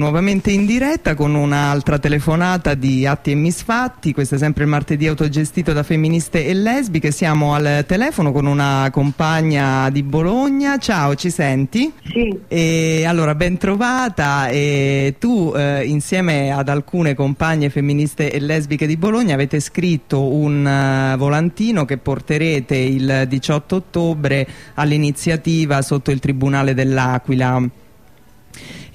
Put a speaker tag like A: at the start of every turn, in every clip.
A: Nuovamente in diretta con un'altra telefonata di Atti e Misfatti, questo è sempre il martedì autogestito da femministe e lesbiche, siamo al telefono con una compagna di Bologna, ciao ci senti?
B: Sì.
A: E, allora ben trovata. E tu eh, insieme ad alcune compagne femministe e lesbiche di Bologna avete scritto un uh, volantino che porterete il 18 ottobre all'iniziativa sotto il Tribunale dell'Aquila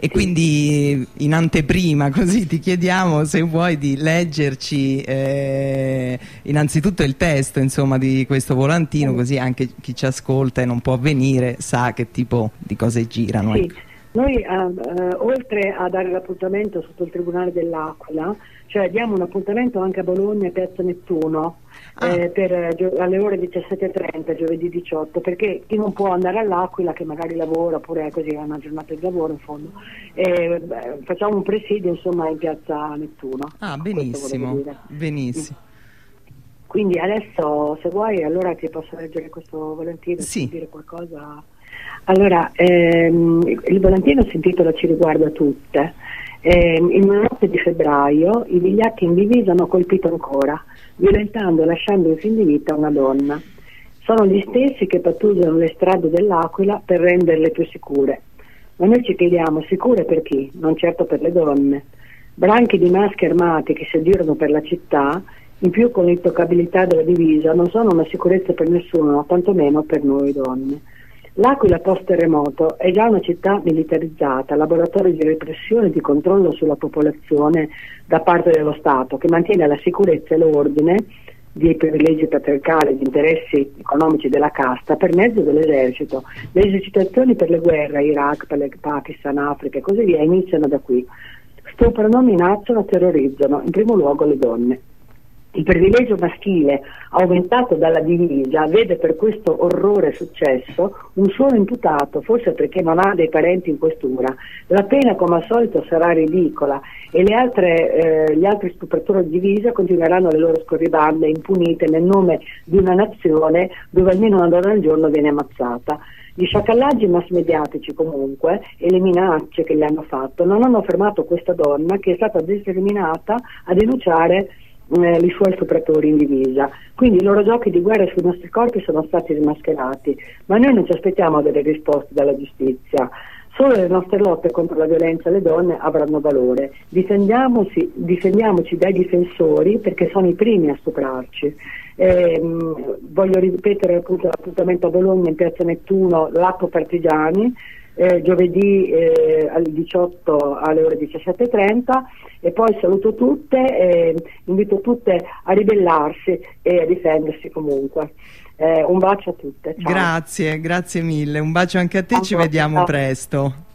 A: e quindi in anteprima così ti chiediamo se vuoi di leggerci eh, innanzitutto il testo insomma, di questo volantino così anche chi ci ascolta e non può venire sa che tipo di cose girano.
B: Sì. Noi eh, eh, oltre a dare l'appuntamento sotto il Tribunale dell'Aquila, cioè diamo un appuntamento anche a Bologna, Piazza Nettuno, ah. eh, per, alle ore 17.30, giovedì 18, perché chi non può andare all'Aquila, che magari lavora, oppure è così, è una giornata di lavoro in fondo, eh, beh, facciamo un presidio insomma in Piazza Nettuno.
A: Ah, benissimo, benissimo.
B: Quindi adesso, se vuoi, allora ti posso leggere questo volantino
A: sì.
B: e dire qualcosa allora, ehm, il volantino si intitola Ci riguarda tutte. Eh, in una notte di febbraio i vigliacchi in divisa hanno colpito ancora, violentando e lasciando in fin di vita una donna. Sono gli stessi che pattugliano le strade dell'Aquila per renderle più sicure. Ma noi ci chiediamo, sicure per chi? Non certo per le donne. Branchi di maschi armati che si aggirano per la città, in più con l'intoccabilità della divisa, non sono una sicurezza per nessuno, tantomeno per noi donne. L'Aquila post-terremoto è già una città militarizzata, laboratorio di repressione e di controllo sulla popolazione da parte dello Stato, che mantiene la sicurezza e l'ordine di privilegi patriarcali e di interessi economici della casta per mezzo dell'esercito. Le esercitazioni per le guerre, Iraq, Pakistan, Africa e così via, iniziano da qui. Stuprano, minacciano, terrorizzano, in primo luogo le donne. Il privilegio maschile aumentato dalla divisa vede per questo orrore successo un solo imputato, forse perché non ha dei parenti in questura. La pena, come al solito, sarà ridicola e altre, eh, gli altri stupratori di divisa continueranno le loro scorribande impunite nel nome di una nazione dove almeno una donna al giorno viene ammazzata. Gli sciacallaggi mass mediatici comunque e le minacce che gli hanno fatto non hanno fermato questa donna che è stata determinata a denunciare eh, i suoi stupratori in divisa. Quindi i loro giochi di guerra sui nostri corpi sono stati rimascherati, ma noi non ci aspettiamo delle risposte dalla giustizia. Solo le nostre lotte contro la violenza alle donne avranno valore. Difendiamoci, difendiamoci dai difensori perché sono i primi a stuprarci. Eh, voglio ripetere appunto l'appuntamento a Bologna in piazza Nettuno, l'Appo Partigiani, eh, giovedì eh, alle 18 alle ore 17.30 e poi saluto tutte e invito tutte a ribellarsi e a difendersi comunque. Eh, un bacio a tutte. Ciao.
A: Grazie, grazie mille. Un bacio anche a te, a ci vediamo presto.